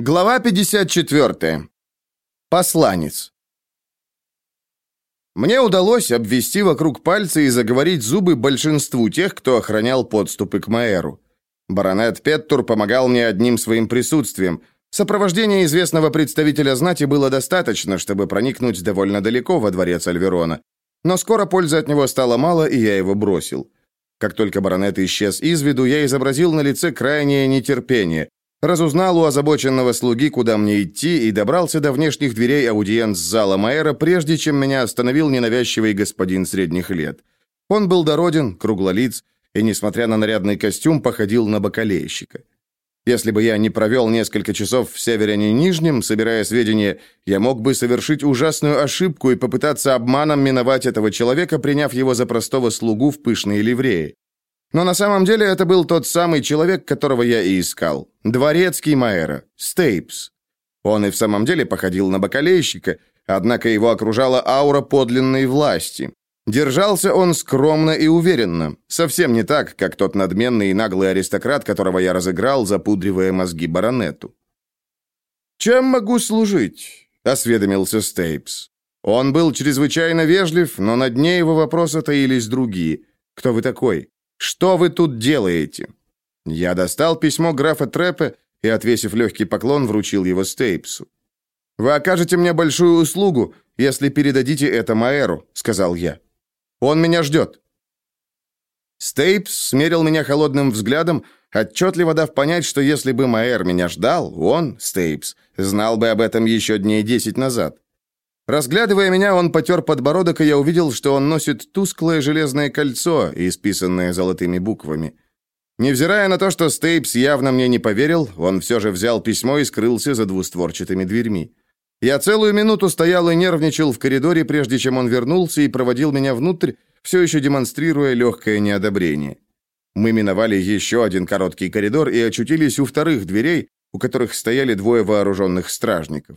Глава 54. Посланец. Мне удалось обвести вокруг пальца и заговорить зубы большинству тех, кто охранял подступы к Маэру. Баронет Петтур помогал мне одним своим присутствием. Сопровождения известного представителя знати было достаточно, чтобы проникнуть довольно далеко во дворец Альверона. Но скоро пользы от него стало мало, и я его бросил. Как только баронет исчез из виду, я изобразил на лице крайнее нетерпение. Разузнал у озабоченного слуги, куда мне идти, и добрался до внешних дверей аудиенц-зала Майера, прежде чем меня остановил ненавязчивый господин средних лет. Он был дороден, круглолиц, и, несмотря на нарядный костюм, походил на бакалейщика. Если бы я не провел несколько часов в Северяне Нижнем, собирая сведения, я мог бы совершить ужасную ошибку и попытаться обманом миновать этого человека, приняв его за простого слугу в пышные ливреи. Но на самом деле это был тот самый человек, которого я и искал. Дворецкий Маэра, Стейпс. Он и в самом деле походил на бакалейщика, однако его окружала аура подлинной власти. Держался он скромно и уверенно, совсем не так, как тот надменный и наглый аристократ, которого я разыграл, запудривая мозги баронету. «Чем могу служить?» — осведомился Стейпс. Он был чрезвычайно вежлив, но на дне его вопроса таились другие. «Кто вы такой? Что вы тут делаете?» Я достал письмо графа Трепе и, отвесив легкий поклон, вручил его Стейпсу. «Вы окажете мне большую услугу, если передадите это Маэру», — сказал я. «Он меня ждет». Стейпс смерил меня холодным взглядом, отчетливо дав понять, что если бы Маэр меня ждал, он, Стейпс, знал бы об этом еще дней десять назад. Разглядывая меня, он потер подбородок, и я увидел, что он носит тусклое железное кольцо, исписанное золотыми буквами. Невзирая на то, что Стейпс явно мне не поверил, он все же взял письмо и скрылся за двустворчатыми дверьми. Я целую минуту стоял и нервничал в коридоре, прежде чем он вернулся и проводил меня внутрь, все еще демонстрируя легкое неодобрение. Мы миновали еще один короткий коридор и очутились у вторых дверей, у которых стояли двое вооруженных стражников.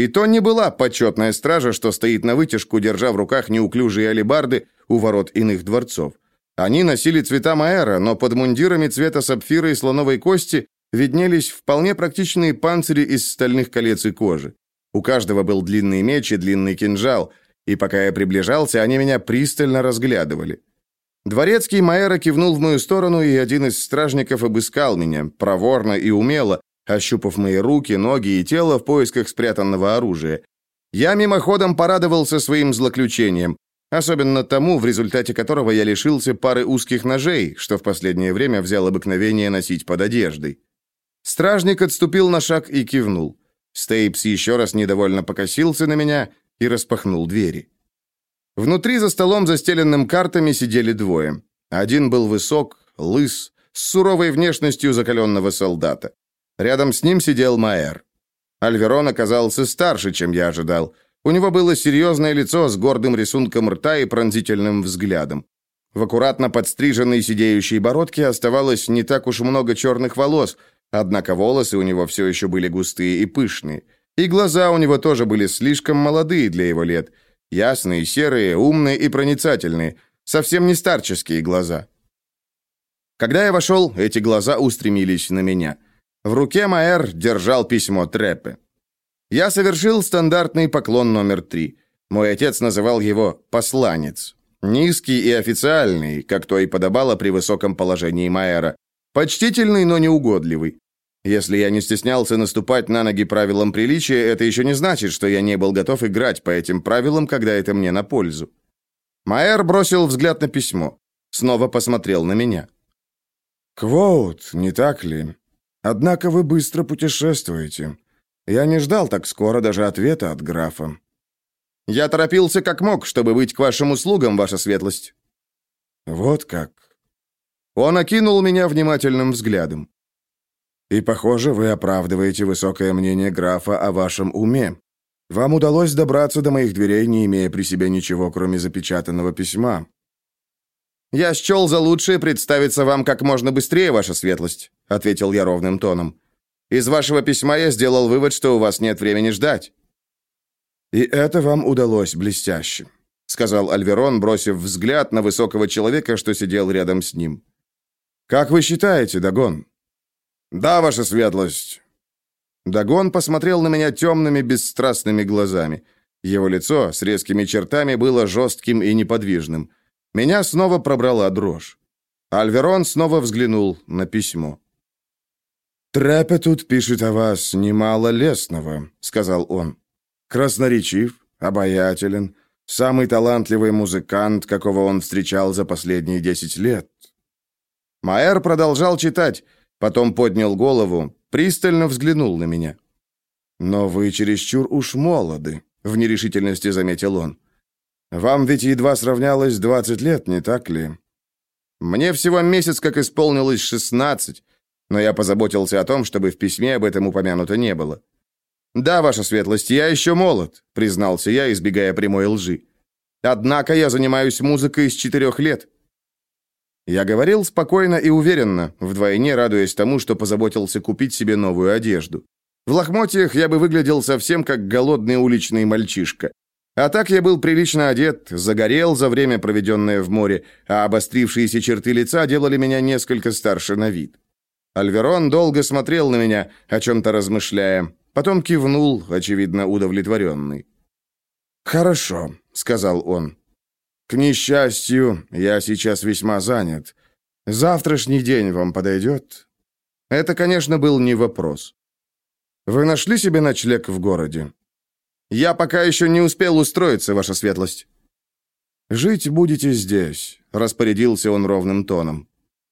И то не была почетная стража, что стоит на вытяжку, держа в руках неуклюжие алебарды у ворот иных дворцов. Они носили цвета Маэра, но под мундирами цвета сапфира и слоновой кости виднелись вполне практичные панцири из стальных колец и кожи. У каждого был длинный меч и длинный кинжал, и пока я приближался, они меня пристально разглядывали. Дворецкий Маэра кивнул в мою сторону, и один из стражников обыскал меня, проворно и умело, ощупав мои руки, ноги и тело в поисках спрятанного оружия. Я мимоходом порадовался своим злоключениям, особенно тому, в результате которого я лишился пары узких ножей, что в последнее время взял обыкновение носить под одеждой. Стражник отступил на шаг и кивнул. Стейпс еще раз недовольно покосился на меня и распахнул двери. Внутри за столом, застеленным картами, сидели двое. Один был высок, лыс, с суровой внешностью закаленного солдата. Рядом с ним сидел Майер. Альверон оказался старше, чем я ожидал. У него было серьезное лицо с гордым рисунком рта и пронзительным взглядом. В аккуратно подстриженной сидеющей бородке оставалось не так уж много черных волос, однако волосы у него все еще были густые и пышные. И глаза у него тоже были слишком молодые для его лет. Ясные, серые, умные и проницательные. Совсем не старческие глаза. Когда я вошел, эти глаза устремились на меня – в руке Маэр держал письмо Треппе. Я совершил стандартный поклон номер три. Мой отец называл его «посланец». Низкий и официальный, как то и подобало при высоком положении Майера. Почтительный, но неугодливый. Если я не стеснялся наступать на ноги правилам приличия, это еще не значит, что я не был готов играть по этим правилам, когда это мне на пользу. Майер бросил взгляд на письмо. Снова посмотрел на меня. «Квоут, не так ли? Однако вы быстро путешествуете. Я не ждал так скоро даже ответа от графа. Я торопился как мог, чтобы быть к вашим услугам, ваша светлость. Вот как. Он окинул меня внимательным взглядом. И, похоже, вы оправдываете высокое мнение графа о вашем уме. Вам удалось добраться до моих дверей, не имея при себе ничего, кроме запечатанного письма. «Я счел за лучшее представиться вам как можно быстрее, ваша светлость», ответил я ровным тоном. «Из вашего письма я сделал вывод, что у вас нет времени ждать». «И это вам удалось блестяще», сказал Альверон, бросив взгляд на высокого человека, что сидел рядом с ним. «Как вы считаете, Дагон?» «Да, ваша светлость». Дагон посмотрел на меня темными, бесстрастными глазами. Его лицо с резкими чертами было жестким и неподвижным. Меня снова пробрала дрожь. Альверон снова взглянул на письмо. «Трепе тут пишет о вас немало лестного», — сказал он. «Красноречив, обаятелен, самый талантливый музыкант, какого он встречал за последние десять лет». Майер продолжал читать, потом поднял голову, пристально взглянул на меня. «Но вы чересчур уж молоды», — в нерешительности заметил он. «Вам ведь едва сравнялось двадцать лет, не так ли?» «Мне всего месяц, как исполнилось шестнадцать, но я позаботился о том, чтобы в письме об этом упомянуто не было». «Да, ваша светлость, я еще молод», — признался я, избегая прямой лжи. «Однако я занимаюсь музыкой с четырех лет». Я говорил спокойно и уверенно, вдвойне радуясь тому, что позаботился купить себе новую одежду. В лохмотьях я бы выглядел совсем как голодный уличный мальчишка. А так я был прилично одет, загорел за время, проведенное в море, а обострившиеся черты лица делали меня несколько старше на вид. Альверон долго смотрел на меня, о чем-то размышляя, потом кивнул, очевидно, удовлетворенный. «Хорошо», — сказал он. «К несчастью, я сейчас весьма занят. Завтрашний день вам подойдет?» Это, конечно, был не вопрос. «Вы нашли себе ночлег в городе?» «Я пока еще не успел устроиться, ваша светлость». «Жить будете здесь», — распорядился он ровным тоном.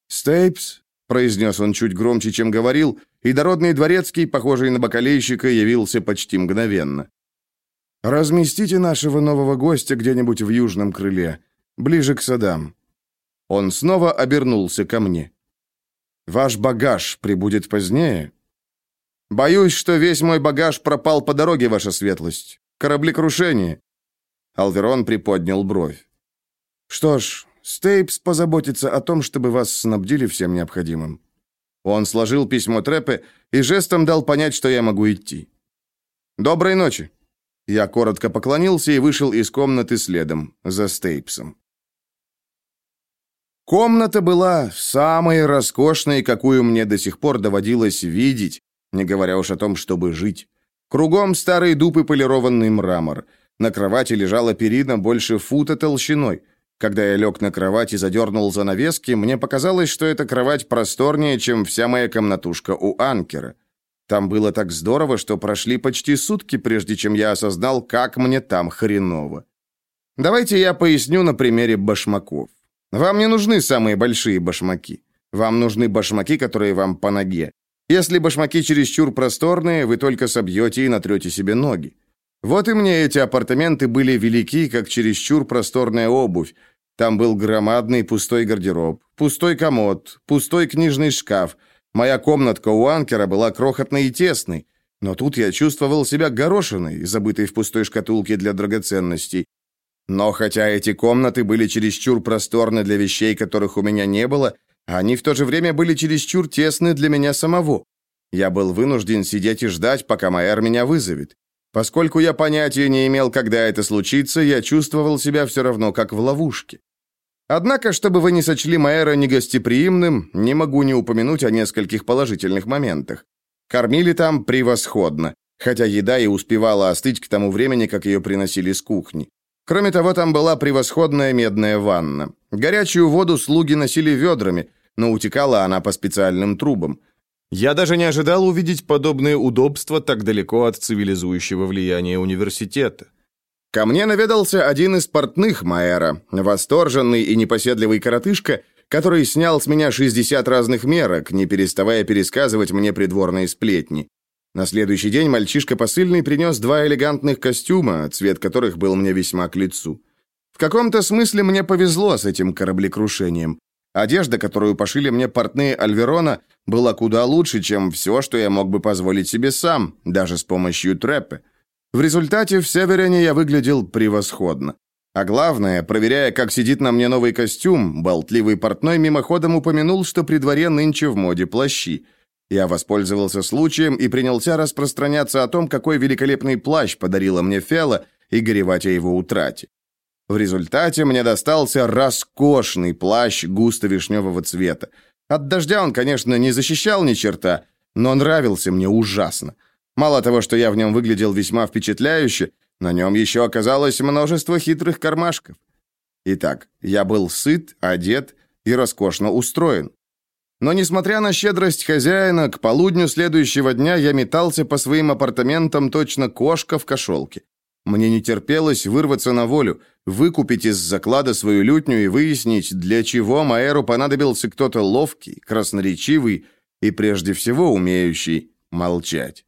«Стейпс», — произнес он чуть громче, чем говорил, и дородный дворецкий, похожий на бакалейщика, явился почти мгновенно. Разместите нашего нового гостя где-нибудь в южном крыле, ближе к садам. Он снова обернулся ко мне. Ваш багаж прибудет позднее. Боюсь, что весь мой багаж пропал по дороге, ваша светлость. Кораблекрушение. Алверон приподнял бровь. Что ж, Стейпс позаботится о том, чтобы вас снабдили всем необходимым. Он сложил письмо Трепе и жестом дал понять, что я могу идти. Доброй ночи. Я коротко поклонился и вышел из комнаты следом за Стейпсом. Комната была самой роскошной, какую мне до сих пор доводилось видеть, не говоря уж о том, чтобы жить. Кругом старый дуб и полированный мрамор. На кровати лежала перина больше фута толщиной. Когда я лег на кровать и задернул занавески, мне показалось, что эта кровать просторнее, чем вся моя комнатушка у анкера. Там было так здорово, что прошли почти сутки, прежде чем я осознал, как мне там хреново. Давайте я поясню на примере башмаков. Вам не нужны самые большие башмаки. Вам нужны башмаки, которые вам по ноге. Если башмаки чересчур просторные, вы только собьете и натрете себе ноги. Вот и мне эти апартаменты были велики, как чересчур просторная обувь. Там был громадный пустой гардероб, пустой комод, пустой книжный шкаф, Моя комнатка у анкера была крохотной и тесной, но тут я чувствовал себя горошиной, забытой в пустой шкатулке для драгоценностей. Но хотя эти комнаты были чересчур просторны для вещей, которых у меня не было, они в то же время были чересчур тесны для меня самого. Я был вынужден сидеть и ждать, пока Майер меня вызовет. Поскольку я понятия не имел, когда это случится, я чувствовал себя все равно, как в ловушке. Однако, чтобы вы не сочли Майера негостеприимным, не могу не упомянуть о нескольких положительных моментах. Кормили там превосходно, хотя еда и успевала остыть к тому времени, как ее приносили с кухни. Кроме того, там была превосходная медная ванна. Горячую воду слуги носили ведрами, но утекала она по специальным трубам. Я даже не ожидал увидеть подобные удобства так далеко от цивилизующего влияния университета. Ко мне наведался один из портных Майера, восторженный и непоседливый коротышка, который снял с меня 60 разных мерок, не переставая пересказывать мне придворные сплетни. На следующий день мальчишка посыльный принес два элегантных костюма, цвет которых был мне весьма к лицу. В каком-то смысле мне повезло с этим кораблекрушением. Одежда, которую пошили мне портные Альверона, была куда лучше, чем все, что я мог бы позволить себе сам, даже с помощью трэпа. В результате в Северяне я выглядел превосходно. А главное, проверяя, как сидит на мне новый костюм, болтливый портной мимоходом упомянул, что при дворе нынче в моде плащи. Я воспользовался случаем и принялся распространяться о том, какой великолепный плащ подарила мне Фела, и горевать о его утрате. В результате мне достался роскошный плащ густо-вишневого цвета. От дождя он, конечно, не защищал ни черта, но нравился мне ужасно. Мало того, что я в нем выглядел весьма впечатляюще, на нем еще оказалось множество хитрых кармашков. Итак, я был сыт, одет и роскошно устроен. Но, несмотря на щедрость хозяина, к полудню следующего дня я метался по своим апартаментам точно кошка в кошелке. Мне не терпелось вырваться на волю, выкупить из заклада свою лютню и выяснить, для чего Маэру понадобился кто-то ловкий, красноречивый и, прежде всего, умеющий молчать.